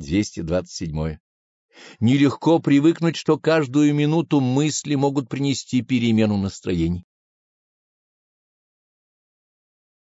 227. Нелегко привыкнуть, что каждую минуту мысли могут принести перемену настроений.